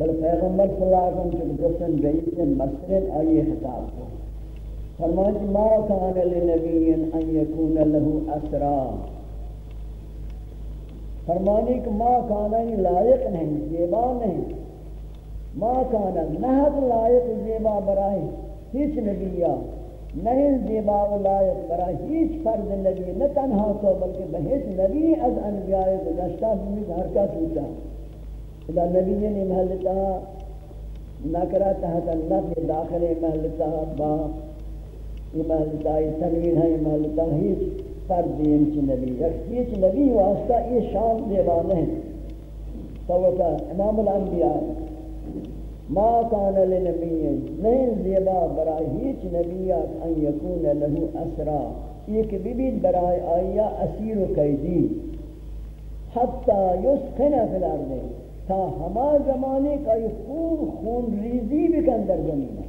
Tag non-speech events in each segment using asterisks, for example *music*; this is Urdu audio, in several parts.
بل پیغمبر صلی اللہ علیہ وسلم جو گفتن رئیس مسرد آئیے خطاب کو۔ فرمائے کہ ما کان لنبی ان یکون له اسرا۔ فرمانے کہ ما کانا یعنی لائق نہیں، زیبا نہیں۔ ما کانا نہت لائق زیبا برائے ہیچ نبیہ، نہیں زیبا و لائق برای ہیچ فرد نبی، نہ تنہا تو بلکہ بہت نبی از انبیاء گزشتہ بھی ہر حرکت ہوتا خدا نبی نے محلتا نکرہ تحت النفی داخل محلتا با، یہ محلتا یہ تنوین ہے، یہ محلتا ہیچ فرد دیم چی نبی ہیچ نبی واسطہ، یہ شان زیبا نہیں تو امام الانبیاء، ما کان لنبی، نہیں زیبا برای ہیچ نبیات ان یکون له اسرا۔ یہ کہ بھی بھی برای آیا اسیر و قیدی۔ حتی یسخن فی الارض۔ تا ہما زمانے کا یہ خون خون ریزی بکن در زمین ہے۔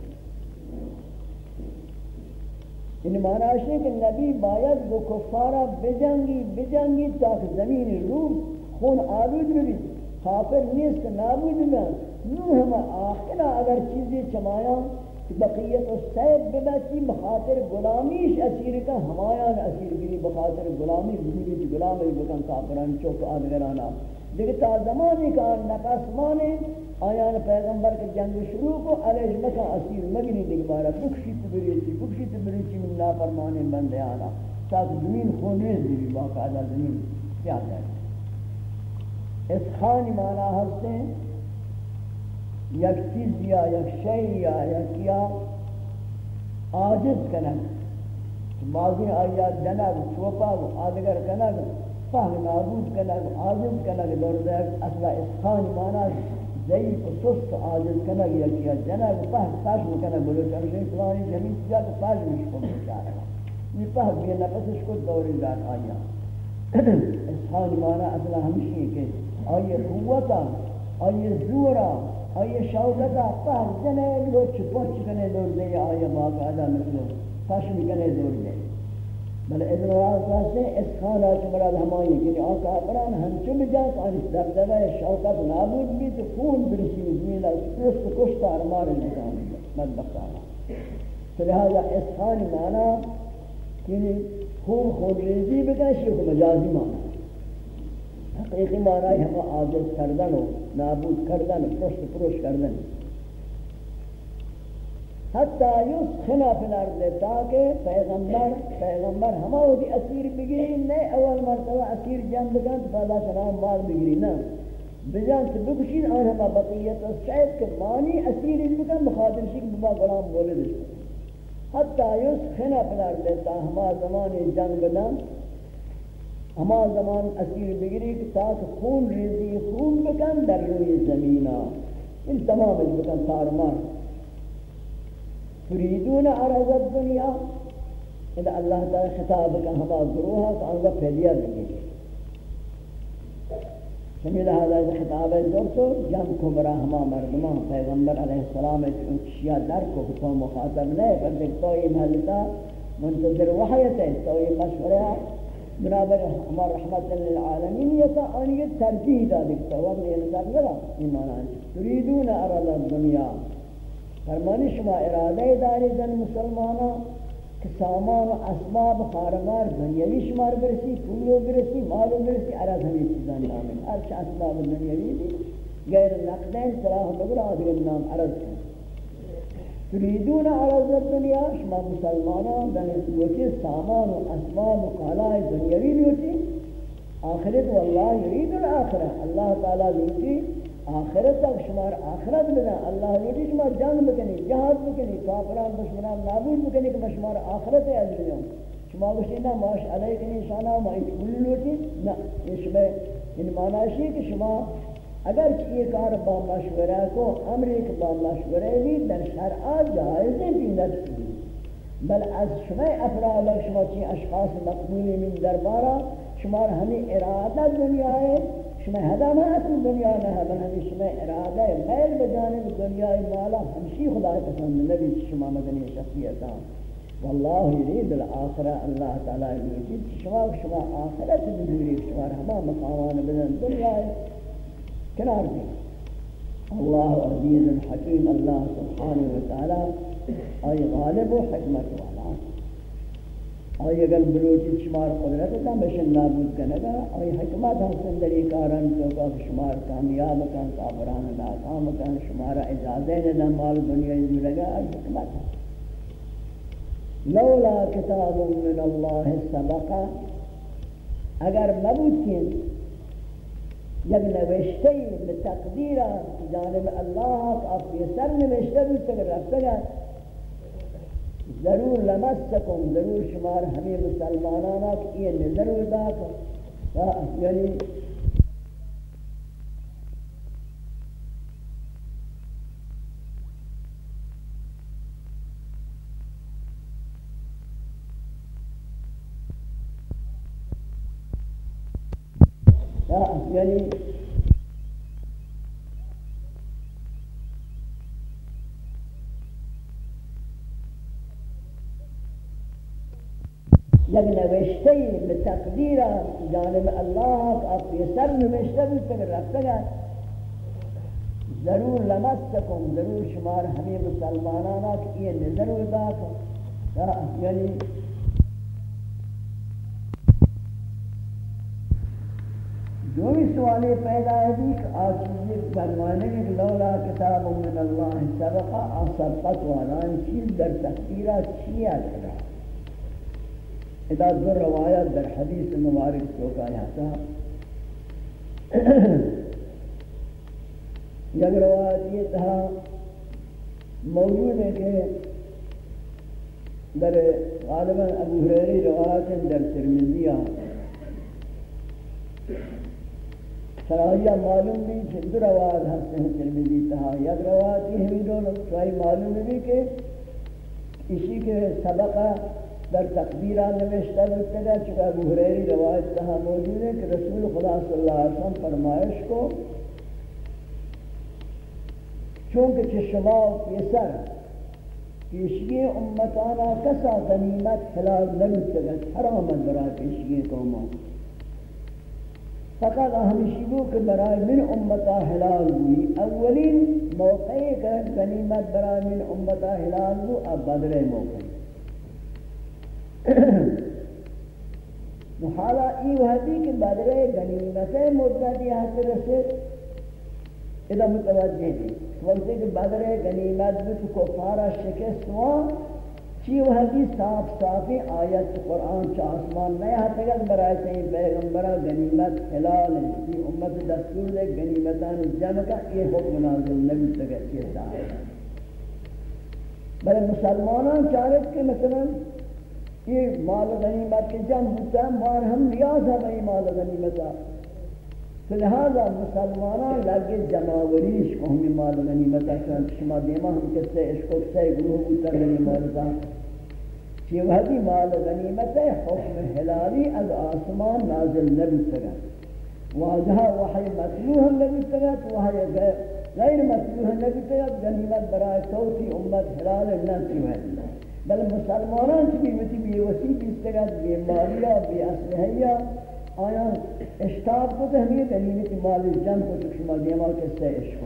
ان معنی ہے کہ نبی باید وہ کفارہ بجنگی بجنگی تاک زمین روح خون آلود بھی کافر نیست نابود بھی نو ہم آخرہ اگر چیزیں چمایا، بقیت و سید ببچی بخاطر غلامیش اسیر کا ہمایان اسیر گری بخاطر غلامی بزرگی غلامی بکن کافران چوک آدگرانا دیکھ تا زمانی کا نقص مانے آیان پیغمبر کے جنگ شروع کو علیہ مکہ اسیر مگنی دیکھ بارا. بکشی تبریچی بکشی تبریچی من نافرمانے بندے آنا. تاکہ زمین خونیز دیوی باقاعدہ زمین. کیا جائے اس خانی مانا ہستے یک چیز یا یک شئی یا یک یا آجز کنن. بعضی آیات جنگ چوپا و آدگر کنن. فهم نابود کنن آجز کنن دور اصلا اسخان مانا ضعیف و سست آجز کنن یک یا جنگ فهم ساشم کنن بلو چمشن فلانی جمین چیزا تو ساشمش کن بچارا یہ فهم یہ نفسش کو دوری دار آیا. *clears throat* اسخان مانا اصلا ہمشی کہ آئیے قوتا آئیے زورا آئیے شوکتا پہر جنے لوچ پوچ کنے دور دے آئیے باقاعدہ مثلو پشم کنے دور دے بل ادن راز سے اس خانہ چھ مراد ہمائی کہ آقا بران ہم چو بجات آن اس دردبہ شوکت نابود بھی تو خون برسی زمیلہ پرست کشتا ارمار نکان مدبخت آنا تو لہذا اس خانی مانا کہ خون خون ریزی بکشی خون مجازی مانا۔ حقیقی معنی ہم عاجز کردن و نابود کردن و پرست پروش کردن حتی یسخنا فی الارض تاکہ پیغمبر پیغمبر ہما ہوتی اسیر بگیری نئے اول مرتبہ اسیر جنب کن تو پہلا سلام مال بگیری نا بجان سے بکشین آن ہما بقیت و شاید کہ مانی اسیر بکن بخاطر شک بما غلام بولے دشتا حتی یسخنا فی الارض تا ہما زمانی جنگ بدن ہما زمان اسیر بگری کہ تاک خون ریزی، خون بکن در روی زمینہ۔ ان تمام اس بکن تارمان۔ تریدون عرض الدنیا إذا اللہ تعالی خطاب کا ہما گروہ کا انگا پھیلیا بگری سمیل لہذا اس خطاب دور تو جن کو برا ہما مردمان پیغمبر علیہ السلام شیعہ در کو تو مخاطب نہیں پر دیکھتا یہ منتظر وحیت ہے تو یہ مشورہ بنابر ہمارا رحمت للعالمین یہ ان یہ ترجیح دا دکھتا کہ یہ نظر لگا ایمان آنچ تریدون ارد الدنیا فرمانی شما ارادہ داری دن مسلمانا کہ سامان و اسباب خارمار دنیاوی شمار برسی پولیو برسی مالو برسی ارد ہمیں چیزان نامن ارچ اسباب دنیاوی دی، غیر نقدین صلاح بگر آدھر نام ارد کریں تريدون عرض الدنيا شما مسلمانان در سوچے سامان و اسباب و قالای دنیاوی لوٹی آخرت والله يريد الاخره اللہ تعالی لوٹی آخرت تک شمار آخرت بنا. اللہ لوٹی شما جنگ بکنی، جہاد بکنی، کافران دشمنان نابود بکنی کہ شمار آخرت ہے اجر جاؤں شما گوشتی نا ماش علیہ کنی شانا ما ایک کل لوٹی نا. یہ شما ان معنی کہ شما اگر یہ کار با مشورہ کو امریک با مشورہ بھی در شرع جائز بھی نفسی بل از شما افراد شما چی اشخاص مقبولی من دربارا شما ہمیں ارادہ دنیا ہے شما هدا ما اصل دنیا نه ہے همیشه ہمیں شما ارادہ ہے به بجانب دنیا مالا ہمشی خدا پسند نبی شما مدنی شخصیت والله يريد الآخرة الله تعالى يريد شما شما آخرة بذوري شما رحمة مقامان بدن الدنيا كنار دي الله عزيز حكيم الله سبحانه وتعالى أي غالب حكمة وعلا آئی اگر بلوچی شمار قدرت تا بشن نابود کنگا آئی حکمت حسن در ایک آرن تو کا شمار کامیاب کن کافران ناکام کن شمار اجازے ندن مال دنیا جو لگا، آئی حکمت۔ لولا کتاب من اللہ سبقا اگر مبود کن یک نوشته به تقدیر جانب الله آپ یہ سر نوشته بھی تک رفته گا ضرور لمسکم ضرور شمار ہمیں مسلمانانا کہ یہ نظر ادا کر یعنی یعنی یک نوشته به تقدیر جانب الله، آپ یہ سر نوشته بھی تک رفته گا ضرور لمستکم، ضرور شمار ہمیں مسلمانانا کہ یہ نظر ادا کر یعنی جو بھی سوالے پیدا ہے بھی کہ آج چیزیں فرمانے کہ لولا کتاب من اللہ سبقا آسبقت والان چیز در تقدیرہ چیا کرا ادا در روایت در حدیث مبارک چوکا یہاں یک روایت یہ تھا، موجود ہے کہ در غالباً ابو حریری روایت در ترمزیہ سراحیہ معلوم بھی کہ دو روایت ہستے ہیں ترمیدی تہا یک روایت یہ ہمیں دونوں سوائی معلوم بھی کہ اسی کے سبقہ در تقدیرہ نوشتہ بکتا چکا ابو حریری روایت تہا موجود ہے کہ رسول خدا صلی اللہ علیہ وسلم فرمائش کو چونکہ چشما و پیسر پیشگی امتانا کسا غنیمت حلال نبتا حرامت برای پیشگی قوموں فقط ہمیشی گو کہ برای من امتا حلال ہوئی اولین موقعی کہ غنیمت برای من امتا حلال ہو اب بدر موقع محالا ای وحدی کہ بدر غنیمت مدتی حد رسد اذا متوجہ دی وقتی کہ بدر غنیمت بھی تو کفارہ شکست ہوا چی و حدیث صاف صافی آیت قرآن چا آسمان نیا حتگت برای سین پیغمبرہ غنیمت حلال ہے یہ امت دستور دے غنیمتان جمع کا یہ حکم نازل نبی تگت یہ ساہے بلے مسلمانان چاہت کہ مثلا یہ مال غنیمت کے جمع ہوتا ہے مار ہم ریاض ہے بھئی مال غنیمتہ لہذا مسلمانان لگے جماوریش کو ہمیں مال غنیمت اکران شما دیما ہم کسے عشق و کسے گروہ بوتا غنیمتا یہ وحدی مال غنیمت ہے، حکم حلالی از آسمان نازل نبی سگا واجہا وحی مطلوح نبی سگا تو وحی غیر مطلوح نبی سگا غنیمت برای صوتی امت حلال نسی ہے بل مسلمانان چکی وتی بی وسیع بیستگا بی مالیہ بی اسلحیہ، آیا اشتاب کو تو ہمیں دلیل کی یعنی مال جن کو تو شما دیما کسے عشق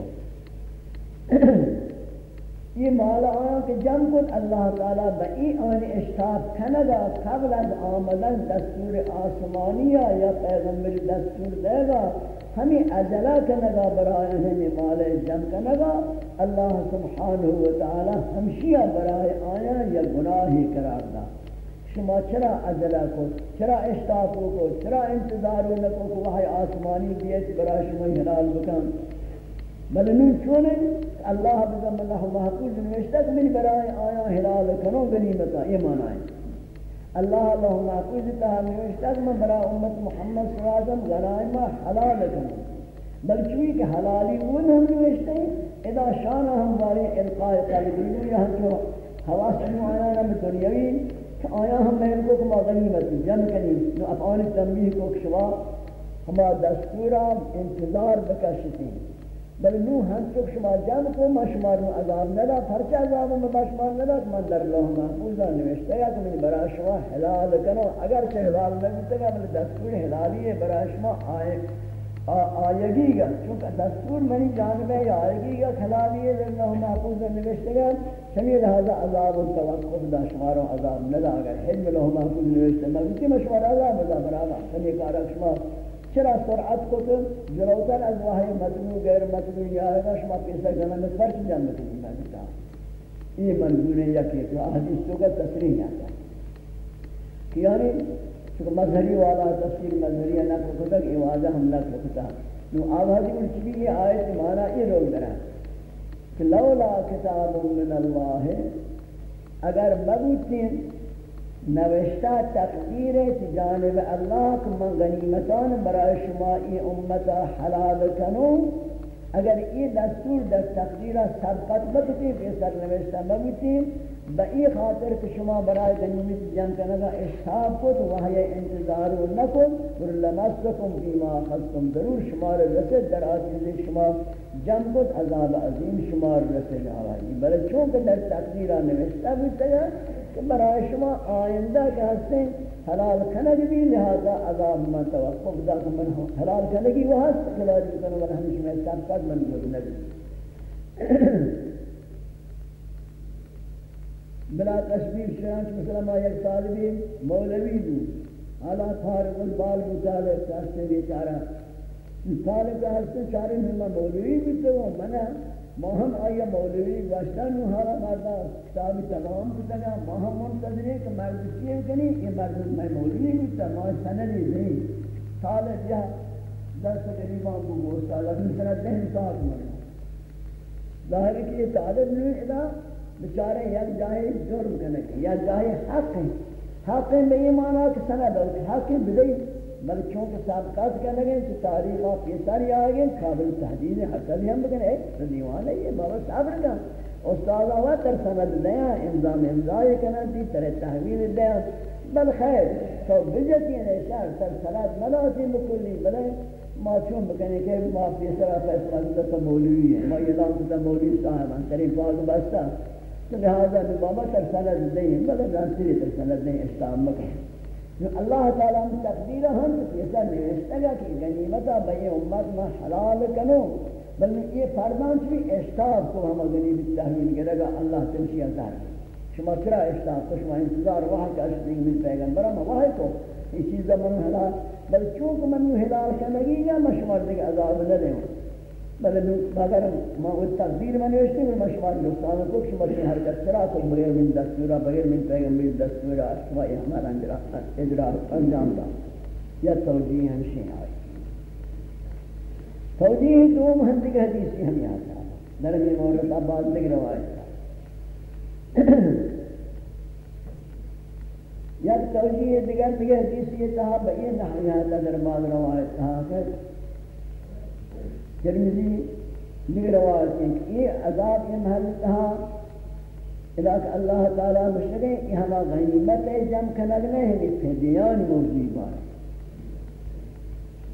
یہ مال آیا کہ جن کو اللہ تعالی بئی آن اشتاب کنگا قبل از آمدن دستور آسمانیہ یا پیغمبر دستور دے گا، ہمیں اجلہ کنگا برائے ہمیں مال جن کنگا اللہ سبحانہ وتعالی ہمشیہ برائے آیا یا گناہی قرار دا۔ شما چرا عجلہ کو، چرا اشتاق کو، چرا انتظار نہ کو کہ وہی آسمانی دیت برا شما حلال بکن۔ بل نو چونے اللہ بزم اللہ محفوظ نوشتہ من برای آیا حلال کنو غنیمتا یہ معنی ہے اللہ اللہ محفوظ تہا نوشتہ من برا امت محمد صلی اللہ علیہ وسلم غنائمہ حلال کنو بل چوئی کہ حلالی ون ہم نوشتے ہیں اذا شان ہم بارے القاء قلبی یہاں جو حواس آیا نم دنیاوی کہ آیا ہم میں ان کو کما غنیمت جمع کنی نو افعال تنبیہ کو کشوا ہما دستورا انتظار بکشتی ہیں بل نو ہم چک شما جمع کو ما شما رو عذاب ندا پرچہ عذاب میں با شما ندا من در اللہ محفوظہ نوشتے گا کہ من برا شما حلال کنو، اگر سے حلال نبیتے گا بل دستور حلالی ہے برا شما آئے آیگی گا، چونکہ دستور منی جانب ہے آیگی گا خلالی ہے اللہ محفوظ نوشتے گا، چمی لہذا عذاب التوقف دا شماروں عذاب ندا گا حلم لہو محفوظ نوشتے گا کسی مشوار عذاب ندا برانا چمی کارا شما چرا سرعت کو تو جلوتر از واحی مطلوع غیر مطلوع یا ہے شما پیسا جانا میں فرق جانتا ہے میں دیتا یہ منظور ہے یکی تو حدیث تو کا تصریح آتا ہے کہ یعنی چونکہ مظہری والا تفسیر مظہری نقل کتا کہ واضح ہم نقل کتا نو آوازی من چبی یہ آیت مانا یہ روگ درہ کہ لولا کتاب من اللہ اگر مبوتین نوشتہ تقدیر ہے جانب اللہ کہ من غنیمتان برای شمائی امتا حلال کنو، اگر یہ دستور در تقدیر سبقت بکتی پیسر نوشتہ مبوتین بئی خاطر کہ شما برای غنیمت جنگ کنگا اشتاب کو تو وحی انتظار نکن پر لمسکم فیما خستم ضرور شما رسد، در آتیز شما جنگ کو عذاب عظیم شما رسد آوائی بلے چونکہ در تقدیرہ نوشتا بودتا ہے کہ برای شما آئندہ کے ہستے حلال کنگ بھی، لہذا عذاب من توقف دا کہ من حلال کنگی وہ ہست کلاری کنو من ہمیشہ میں سبقت من جو نبی۔ *coughs* بلا تشبیح شرانچ مثلا ما یک طالبی مولوی دو حالا فارغ البال مطالع کاستے بیچارا طالب کا حسن چارے میں مولوی بھی تو منا مہم آیا مولوی واشتن حالا مردہ کتابی تمام کتنا مہم منتظری کہ مرد چیئے کنی؟ یہ مرد میں مولوی بھی تو سندی نہیں طالب یا دست قریبان کو گوستا لیکن سنت نہیں ساتھ مرد ظاہر ہے کہ یہ طالب نہیں ادا بیچارے یک جائے جرم کرنے کے یا جائے حق. ہیں حق ہیں بے ایمانا کہ سند ہو حق ہیں بدئی بل چونکہ سابقات کہنے لگے کہ تاریخ آپ یہ ساری آگئے قابل تحدید حق بھی ہم بکنے ایک دیوان ہے یہ بابا صبر کا استاد آوا تر سند دیا انظام امضائی کرنا تھی تر تحویل دیا بل خیر، تو بجتی ہے شہر تر سند ملاتی مکلی۔ بلے، ما چون بکنے کہ ما پیسرا فیصلہ تا مولوی ہے ما یہ دام تا مولوی صاحب ہیں کریم پاک بستا۔ تو لہذا بابا تر سند دیں بلے رانسری تر سند دیں اشتام مکہ اللہ تعالیٰ ہم تقدیر ہم ایسا نوشتا گا کہ غنیمتا بئی امت میں حلال کنو بلکہ یہ فردان بھی اشتاب کو ہم غنیمت تحویل کرے گا، اللہ تنشی ازار شما چرا اشتاب کو؟ شما انتظار وہاں کا اشتنگ من پیغمبرہ میں وہاں کو۔ یہ چیز من حلال بل چونکہ من حلال کنگی یا مشمار دیکھ عذاب نہ دیں بل اگر ما وہ تقدیر میں نوشتے ہیں مشوار نقصان کو شما کی حرکت کرا تو بغیر من دستورا بغیر من پیغمبر دستورا شما یہ ہمارا اجرا اجرا انجام دا یا توجیہ ہمشی آئی توجیہ دو مہندی حدیثی ہم یہاں تھا نرمی مورد آباد لگ روایت تھا یا توجیہ دیگر دیگر حدیثی تھا بئی نحویات در بعض روایت تھا کہ ترمذی یہ روایت ہے کہ یہ عذاب یہ محل تھا اذا کہ اللہ تعالی مشرے کہ ہم غنیمت جمع کرنے ہیں فدیان موجود ہے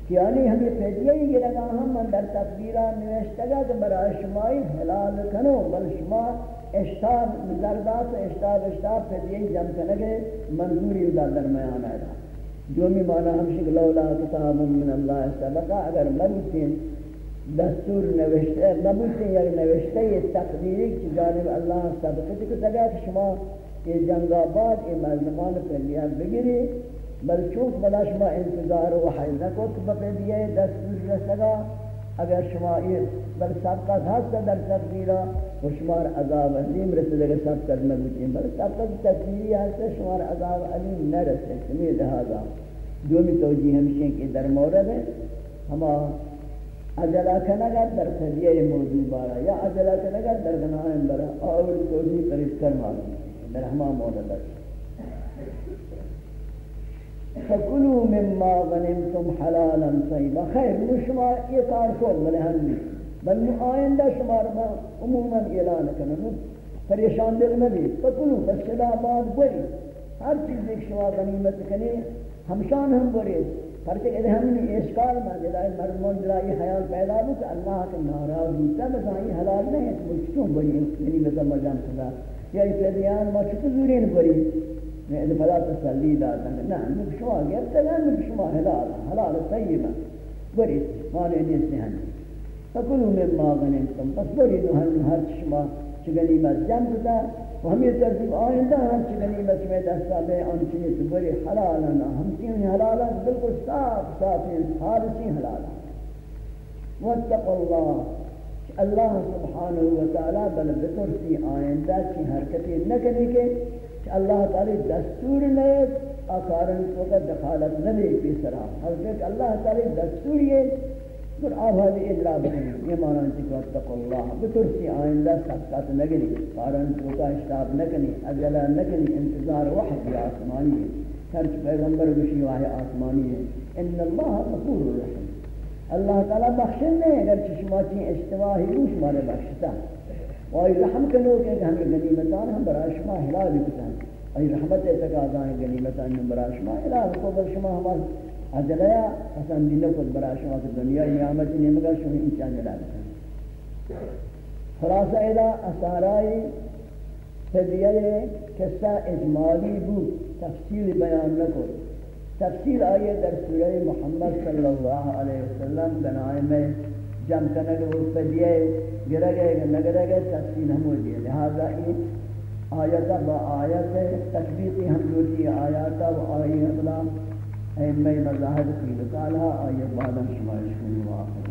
کہ یعنی ہمیں فدیہ ہی لگا ہم اندر تقدیرہ نوشتگا کہ برای شمائی حلال کنو، بل شما اشتاب زردات اشتاب اشتاب فدیہ جمع کرنے منظوری در درمیان آئے جو می مانا ہمشک لولا کتاب من اللہ سبقا اگر مرسین دستور نوشته نبوده یک نوشته تقدیری که جانب اللہ سبقتی کو تگا کہ شما یہ جنگ آباد یہ مردمان پہلیان بگیری، بل چونک بلا شما انتظار وحی نکو تو بپیدیے دستور رسگا. اگر شما یہ بل سبقت ہست در تقدیرہ و شمار عذاب علیم رسے لگے سبقت نبوتی بل سبقت تقدیری ہست شمار عذاب علیم نرسے سمی لہذا دومی توجیہ ہمشیں کہ در مورد ہے ہما عجلہ کنگا در فدیہ موضوع بارا یا عجلہ کنگا در گناہن برا. آول توجی قریب کر معلوم در ہما مورد فکلوا مما غنمتم حلالا طیبا خیر، مو شما یہ کار کو بلے ہم نہیں بل آئندہ شما رما عموما اعلان کرنا پریشان دل میں بھی فکلوا بس چلا بعد بری. ہر چیز ایک شما غنیمت کنی ہمشان ہم بری. پرچہ کہ ہم نے اشکال میں جلائے مردمان جلائے خیال پیدا ہو کہ اللہ کے ناراض ہوتا بس آئی حلال نہیں ہے تو کیوں بڑی؟ یعنی مثلا مرجان خدا یا اس دیان ما چکو زورین بڑی۔ میں ادھ فلا تسلی داتا ہے نا ہم نک شما گرتا نا نک شما حلال حلال طیبا برید مانے نیستے ہیں فکلو من ما غنیمتم پس برید ہر شما چھ غنیمت جمع کتا و ہم یہ ترتیب آئندہ ہر چھ غنیمت میں دستا بے ان چیز بری حلالا ہم چیز حلالا بالکل صاف صاف حالسی حلالا واتقوا اللہ اللہ سبحانہ وتعالی بل بترسی آئندہ چی حرکتی نکنی کے کہ اللہ تعالی دستور نیت آکارن کو کا دخالت نبی پی سرا حضرت اللہ تعالی دستور یہ پھر آباد ادرا بنے یہ مانا کہ اتق اللہ بترسی آئندہ سکتات نگنی کارن کا اشتاب اجلا نکنی انتظار وحد یا آسمانی ہے سرچ پیغمبر بشی واہ آسمانی ہے إن اللہ غفور رحم اللہ تعالی بخشن نہیں اگر چشما چی اشتواہی روش مارے بخشتا. وہی رحم کنو کہ ہمیں غنیمتان ہم برای شما حلال بکتا ای رحمت تقاضا ہے غنیمت ان برا شما الہ کو بر شما ہم اجلیا حسن دین کو برا شما کی دنیا نعمت نے مگر شما ان چاہ جلا خلاصہ الہ اسارائی فدیہ قصہ اجمالی بو تفصیل بیان نہ تفصیل آئیے در سورہ محمد صلی اللہ علیہ وسلم بنائے میں جمع کرنے کے وہ فدیہ گرہ گئے نگرہ گئے تفصیل ہم ہو دیئے لہذا یہ آیتا با آیت تکبیتی ہم جوٹی آیاتا و آیت اللہ ایمہ مذاہد کی لکالہ آیت بعد شمائش کنی واقعی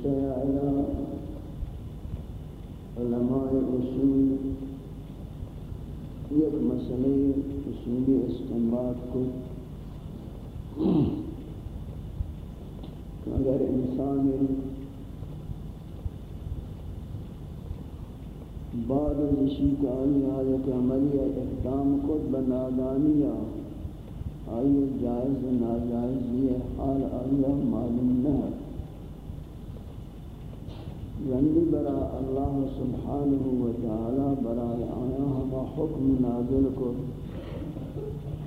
اشتہى على علماء اصول، یک مسئلہ اصولی استنباط کو اگر انسان بعد نشی کا آیت عملی اقدام خود بنادانیہ آئی جائز ناجائز یہ حال آئیہ معلوم نہ ہے۔ یعنی برا اللہ سبحانہ و تعالی برای آیا ہما حکم نازل کو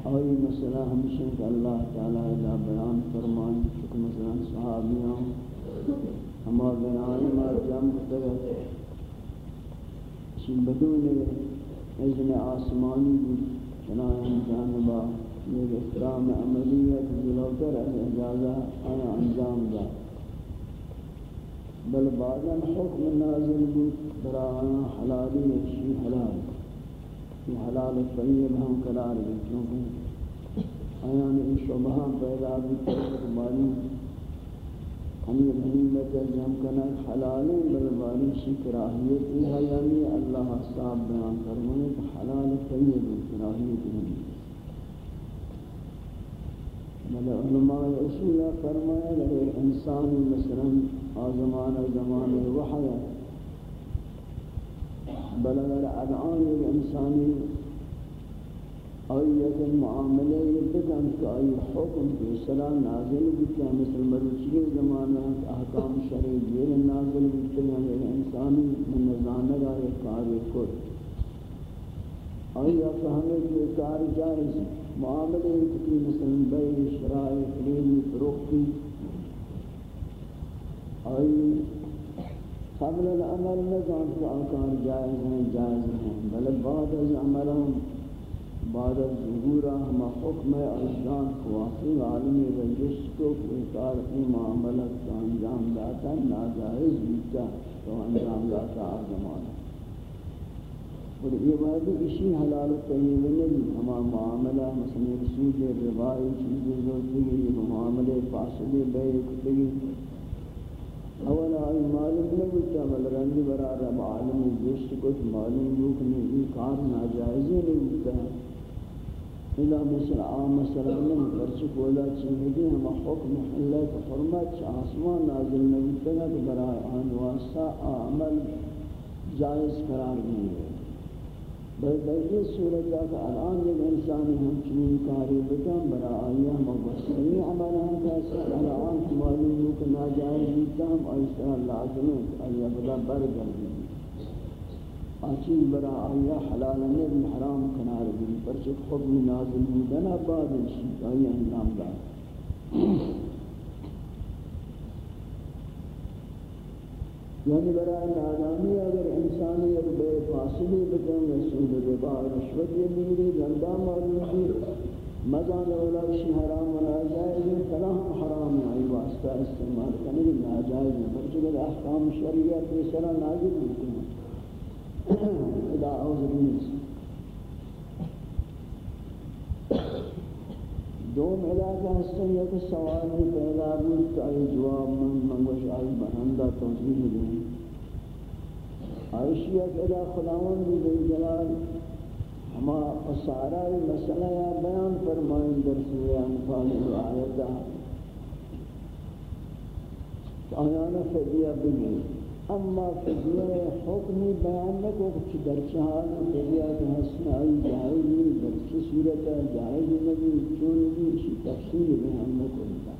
اور یہ مسئلہ ہمیشہ کہ اللہ تعالی ادا بیان فرمائیں چکہ مثلا صحابیاں ہما بیان ما جم کرد چی بدون اذن آسمانی بود چنائیں جانبا یہ احترام عملیت جلوتر اجازہ آیا انجام داد۔ بل بعضا حکم نازل بود برانا حلالی نشی حلال. یہ حلال طیب ہم قرار بھی کیونکہ آیان ان شبہ پیدا بھی تحقیق باری ہمیں غنیمت جم کنا حلال بل باری شی کراہیت یہ ہے یعنی اللہ صاحب بیان فرمانے کہ حلال طیب کراہیت نہیں مدد علماء اصول فرمایا ہے انسان مثلا ازمان زمان وحیا بل اگر ادعان انسانی ایت معاملے بکن تو ای حکم کی سلام نازل بکن مثل مرچی زمانہ احکام شرع دیر نازل بکن یعنی اگر انسانی من زانگا ایک کاری کر ایت ہمیں کاری جائز ہے۔ معاملے کی مسلم بے شرائع خریدی فروختی اور قبل العمل نہ جانتے آکار جائز ہیں جائز ہیں بل بعد از عمل ہم بعد از ظہورہ ہم حکم اجدان کو خواصل عالم رجس کو انکار کی معاملت کا انجام داتا، ناجائز بیتا تو انجام داتا آزمانہ اور یہ واضح اسی حلال و طیب نہیں، ہما معاملہ مثلا سود ربائی چیزیں زوجگی یہ معاملے فاسد بے کتگی اولا آئی معلوم نہیں کہ عمل رنج برا رب عالم جشت کچھ معلوم روک نہیں کار ناجائزی نہیں ہوتا۔ ہے مثل عام مثلا من پرچ کولا چیزیں ہما حکم حلت حرمت آسمان نازل نہیں ہوتا ہے کہ عمل جائز قرار دیئے بل در یہ صورت ہے الان جب انسان ہم چنین کاری بکن آیه ما بسیاری عمل هم کیسے الان معلوم ہو جایی ناجائز بیتا لازم است. کہ آئیہ بدا برگر برای آچین حلال نبی حرام کنار بھی پرچک خود میں نازم ہی دن نام انجام دار یعنی برای نادانی اگر انسانی ایک بے فاصلی بکن رسول ربا رشوت یہ میری زندہ معلوم مزان اولا شی حرام و ناجائز فلاں حرام آئی واسطہ استعمال کرنے ناجائز پرچک احکام شریعت بسرا نازل بکن ادا عوض نیست دوم علاقہ ہستن یا کہ سوال ہی پیدا بود کہ آئی جواب من منگوش آئی بہندہ توجیح دیں آئیشیہ کہ خداون بھی دل جلال ہما اسارہ مسئلہ یا بیان فرمائیں در سورہ انفال و آیتہ آیانا فدیہ بگئی اما فضیہ حکمی بیان نہ کچھ در چہال فضیہ کے حسن آئی جائز نہیں در چی صورت ہے جائز نہیں چون نہیں اسی تفصیل بیان نہ کو لگا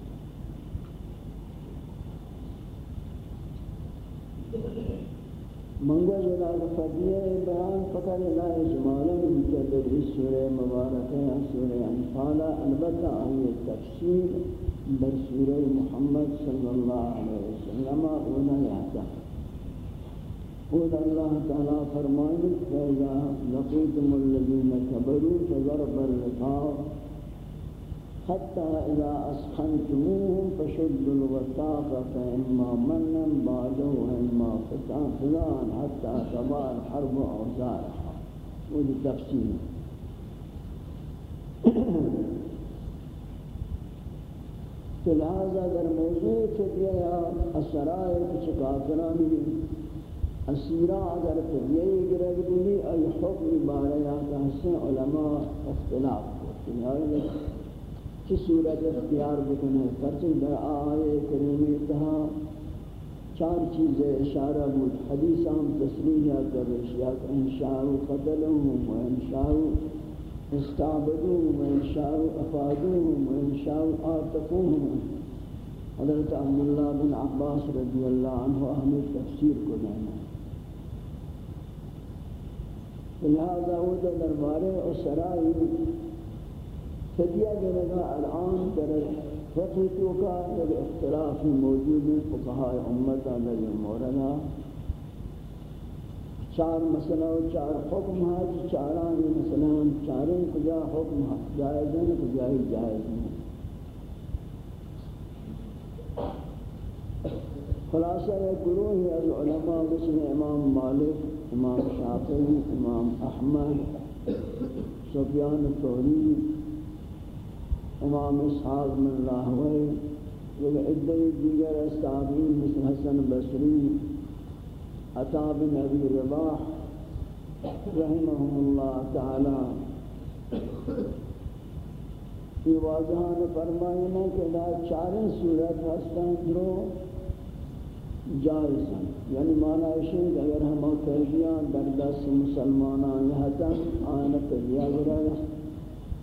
منگا جلال فضیہ بیان فقط لا اجمالا مجدد اس سورہ مبارکہ سورہ انفالہ البتہ آئی تفصیل در سورہ محمد صلی اللہ علیہ وسلم اولا یاتا قول الله تعالى فرمائے فإذا لقيتم الذين كبروا فضرب الرقاب حتى إذا أسخنتموهم فشدوا الوثاق فإما منا بعده وإما فتان حتى تضع الحرب أوزارها. ودي تفسير لہذا در موضوع فتیہ یا اسرائے کچھ کافرانی اسیرا اگر فدیه گرگ بودی، ای حکم بارے آتا حسن علماء اختلاف کرتے ہیں چی صورت اختیار بکنے پرچن در آئے کریمی تہا چار چیزیں اشارہ بود. حدیث ہم تسلیح کر رشیات انشاء قتلهم و انشاء استعبدوهم و انشاء افادوهم و انشاء آتقوهم حضرت عبداللہ بن عباس رضی اللہ عنہ اہمی تفسیر کو دینا لہذا وہ دربارے اور سرائی فدیہ دینے دینا الان در فقیتوں کا ایک اختلاف موجود ہے فقہاء امت در موردہ چار مسئلہ و چار حکم ہے چاران مسئلہ چاریں کجا حکم جائز ہیں کجا ہی جائز ہیں۔ خلاصہ گروہ از علماء بسم امام مالک امام شافعی امام احمد سفیان الثوری امام اسحاق من راہوی و عدی دیگر استعابین مثل حسن بصری عطا بن ابی رباح رحمهم اللہ تعالی. یہ واضحان فرمائینا کہ دا چاریں صورت ہستان درو جائز ہیں۔ یعنی معنی ہے کہ اگر ہم ترجیح در دست مسلمانان یہاں آئین ترجیح گرائے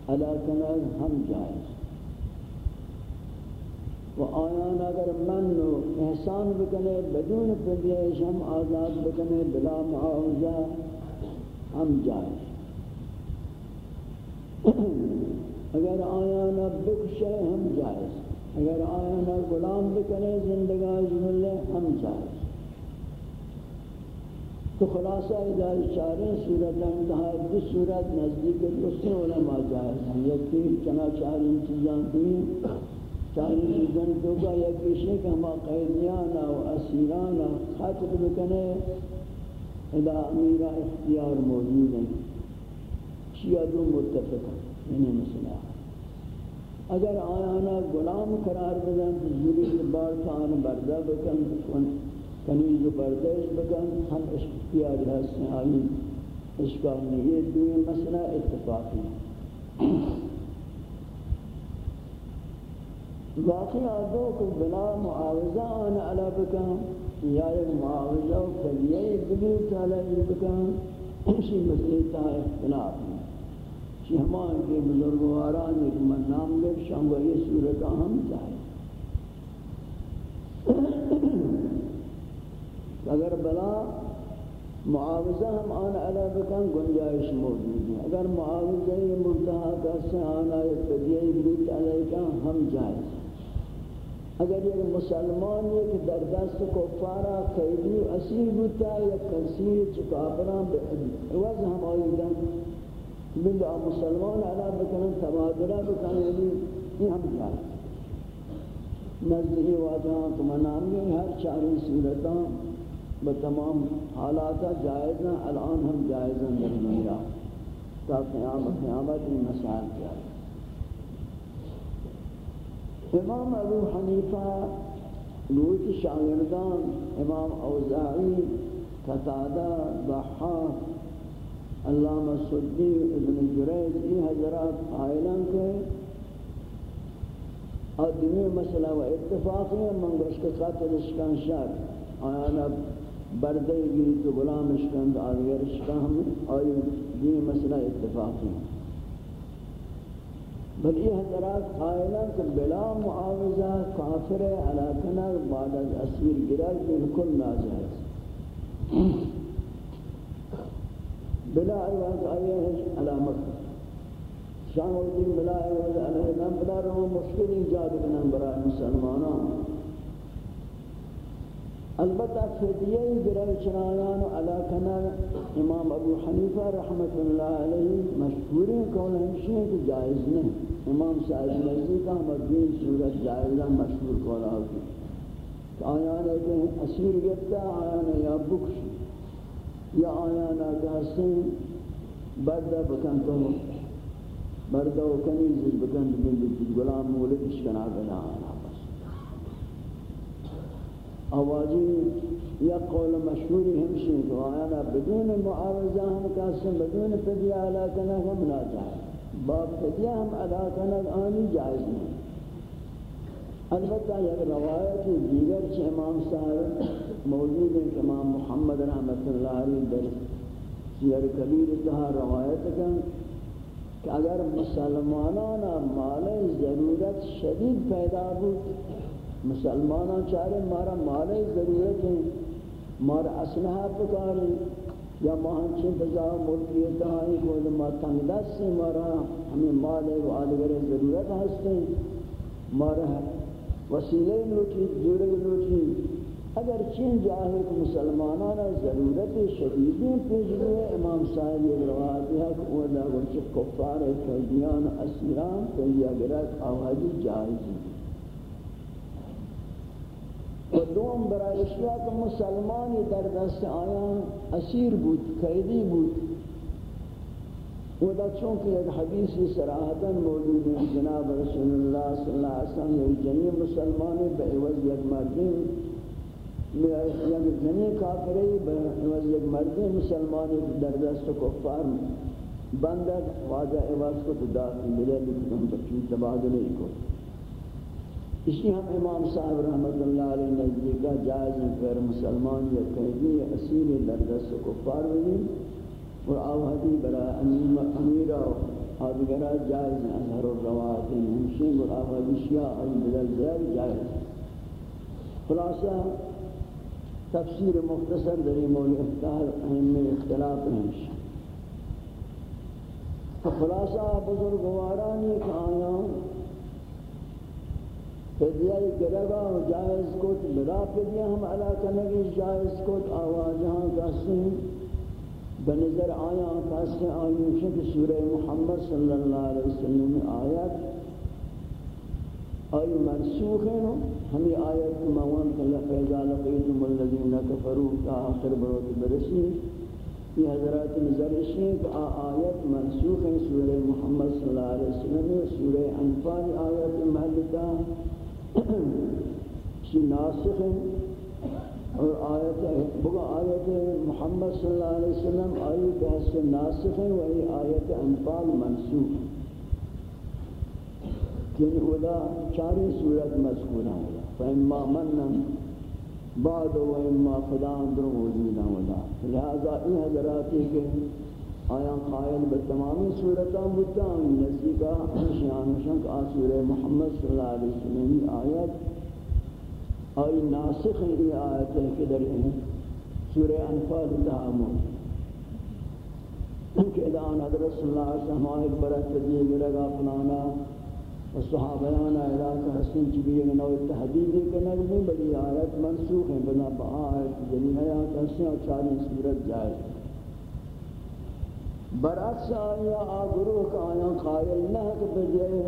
ادا کنگ ہم جائز و آیان اگر من و احسان بکنے، بدون پردیش ہم آزاد بکنے بلا معاوضہ، ہم جائز اگر آیان بکشے، ہم جائز اگر آیانا غلام بکنے زندگاہ جملے ہم جائز تو خلاصہ ادھائی چاریں صورت انتہائی دو صورت نزدیک دوسرے علماء جائز ہیں۔ یکی چنا چاریں چیزاں دیں چاریں چیزاں دو گا یکی شک ہما قیدیانا و اسیرانا خطر بکنے ادا امیرہ اختیار موجود ہیں۔ چیہ دو متفق ہیں یعنی مسئلہ اگر آیانا غلام قرار بدن زوری بار کان بردہ بکن کنیز بردش بکن، ہم اختیار حسن آئی اشکال نہیں یہ دوئی مسئلہ اتفاقی۔ باقی آدھو کو بلا معاوضہ آنا علا بکن، یا ایک معاوضہ و فلیہ بلیت علی بکن، اسی مسئلہ اختلاف ہے۔ کہ ہمان کے بزرگواران ایک من نام لے شنگو یہ صورت ہم چاہے اگر بلا معاوضہ ہم آن علا بکن، گنجائش موجود ہے۔ اگر معاوضہ یہ منتحہ کا سے آنا اتدیعی بیت علیہ ہم جائز اگر یہ مسلمان یہ کہ در دست کفارا قیدی اسیر بوتا، یا کسیر کثیر چکافران عوض ہم آئیدن۔ بلد مسلمان علا بکنن تبادلہ بکنن یہ ہم جائز نزدی واجہاں تو منام گئے ہر چاری صورتان بتمام حالات جائز ہیں الان ہم جائز ہیں در میرا تا قیامت قیامت میں مسائل کیا امام ابو حنیفہ لوت شاگردان امام اوزاعی قتادہ ضحاک علامہ سدی ابن جریج، یہ حضرات قائلان کے اور دنیا مسئلہ و اتفاقی من گوشت قتل اشکان شر آیانا بردے گی تو غلام اشکند آدگر اشکام آئی دین مسئلہ اتفاقی بل یہ حضرات قائلہ کہ بلا معاوضہ، کافر علاقنا بعد از اسیر گرار بالکل ناجائز۔ بلا عوض آئیہ ہے علامت شام الدین بلا عوض علیہ نام بلا رہا مشکل ایجاد کنن برای مسلمانان. البتہ فدیہ برای چنایان و علاقنا امام ابو حنیفہ رحمت اللہ علیہ مشہوری کون ہمشی کہ جائز نہیں امام صاحب نزدیک احمد دین صورت جائزہ مشہور کون آگی کہ آیانا اسیر گتا آیانا یا بکش. یا آیانا کہ حسین بردہ بکن تو بردہ و کنیز بکن تو غلام مولد اشکنا بنا آنا آوازی یا قول مشهوری ہمشی تو آیانا بدون معاوضہ ہم کاسم بدون فدیہ علاقنا ہم لا جائے باب فدیہ ہم علاقنا آنی جائز نہیں البتہ یک روایت دیگر چھ امام صاحب موجود ہیں کہ امام محمد رحمت اللہ علیہ در سیر کبیر تہا روایت کن کہ اگر مسلمانانا مال ضرورت شدید پیدا بود مسلمانوں چارے مارا مالے ضرورت ہے مارا اسلحہ پکارے یا مہنچے بزا ملکیت آئی کوئی ما تنگدست سے مارا ہمیں مالے و آدگر ضرورت ہستے مارا وسیلے لوٹی جورگ لوٹی اگر چین جاہے کہ مسلمانانا ضرورت شدیدیں پیش ہوئے امام صاحب یہ روایت ہے کہ وہ دا گرچہ کفار قیدیان اسیران قیدیہ گرک آوازی جائزی و دوم برای اشیاء که مسلمانی در دست آیان اسیر بود، قیدی بود۔ و دا چونکہ ایک حدیثی سراحتا موجود ہے، جناب رسول اللہ صلی اللہ علیہ وسلم یعنی یہ جنی مسلمانی بعوض یک مردین یعنی یک جنی کافری بعوض یک مردین مسلمانی در دست کفار بندد واجہ عوض کو تداخل ملے، لیکن بچی تبادلے کو۔ اسی ہم امام صاحب رحمت اللہ علیہ نزدیکہ جائز ہیں پھر مسلمان یا قیدی یا اسیر دردست کو پاروی اور آوہدی برا امیرہ آدھگرہ جائز ہیں، اظہر الروایت ہمشین اور آوہدی شیعہ اور بدل زیر جائز۔ خلاصہ تفسیر مختصر دری مولی اختار اہم اختلاف ہمشین خلاصہ بزرگوارانی کہ آیاں فدیہ گرگا و جائز کت بلا فدیہ ہم علاقہ نگی جائز کت آوازہاں کہتے بنظر آیا کہتے ہیں آئین سورہ محمد صلی اللہ علیہ وسلم آیات آئی منسوخ ہیں ہمیں آیت موان کہ لفیضا لقیتم الذین کفروا کا آخر بروت برسی یہ حضرات نظر اشیئے کہ آیت منسوخ ہیں سورہ محمد صلی اللہ علیہ وسلم سورہ انفال آیت محلتا شی *clears throat* ناسخ اور آیت بگا آیت محمد صلی اللہ علیہ وسلم آئی بحث ناسخ ہے، وہی آیت انفال منسوخ۔ کن اولا چاری صورت مذکور ہیں۔ فاما منن بعد و اما خدا اندر موجود ہیں۔ لہذا این حضراتی کے آیا قائل بتمامی صورتاں بتا نزدیکا شان شنک آسور محمد صلی اللہ علیہ وسلم آیت آئی ناسخ ہے یہ آیت ہے کہ در سورہ انفال تہامون کہ ادان حضرت صلی اللہ علیہ وسلم آئیت برات تجیه گرگا فلانا و صحابیانا علاقہ حسن چبی ایک نوع تحدیدی کے نظمی بلی آیت منسوخ ہیں بنا با آیت جنی حیات حسن اور چاری صورت جائے برعکس آیا آگروہ کا آیا، قائل نہ کہ بجائے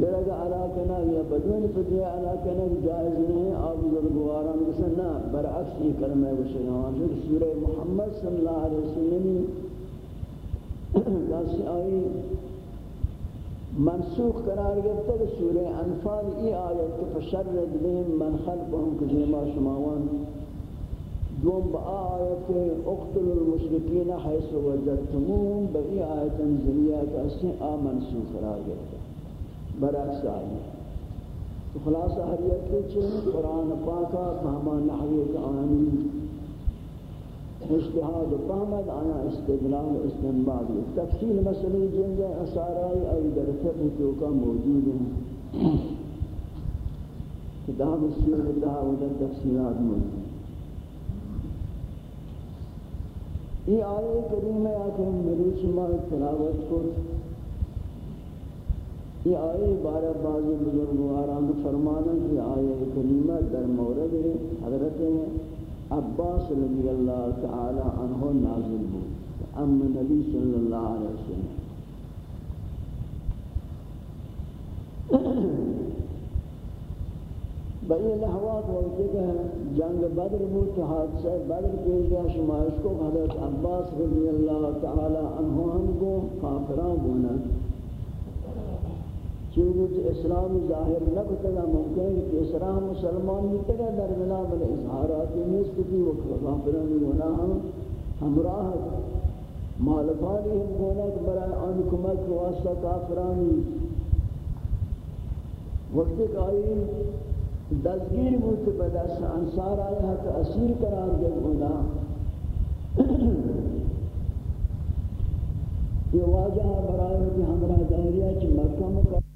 گرگا علاقنا یا بدون فجائے علاقنا جائز نہیں آب بزرگواران کسا برعکس یہ کلمہ وشیان سورہ محمد صلی اللہ علیہ وسلم *clears throat* دست آئی۔ منسوخ قرار گرتا کہ سورہ انفال ای آیت کہ فشرد بهم من خلقهم کجیما شماوان دوم با آیت کہ اقتل المشرکین حیث وجدتمون با ای آیت انزلیہ کہ آ منسوخ قرار گرتا برعکس آئی تو خلاصہ حریت کے چھے قرآن پاکا فہمان نحویت آمین اجتهاد فهمد آیا استدلال استنباد تفصیل مسئلے جنگ اثارائی ای در فقہ توکا موجود ہیں؟ کتاب السیر تحاول تفصیلات موجود یہ آیے کریمہ آکھیں میری شما تلاوت کو۔ یہ آیے بارہ بازی بزرگواران فرمانا کہ آیے کریمہ در مورد حضرت عباس رضی اللہ تعالی عنہ نازل ہو ام نبی صلی اللہ علیہ وسلم۔ بئی لحوات وقت کہ جنگ بدر بود تو حادثہ بدر پیش گیا شمائش کو حضرت عباس رضی اللہ تعالی عنہ ہم کو کافران بونا چونکہ اسلام ظاہر نہ بتگا ممکن ہے کہ اسلام مسلمان بتگا در بنا بل اظہارات نیست کی وہ کافران گناہ ہمراہ مالفانی ہم گناہ کہ برای آن کمک واسطہ کافرانی۔ وقت ایک آئی دزگیر بود کہ بدست انصار آیا ہے کہ اسیر قرار دے گناہ یہ واجہ برای کہ ہمراہ دائریہ چی مکہ مکہ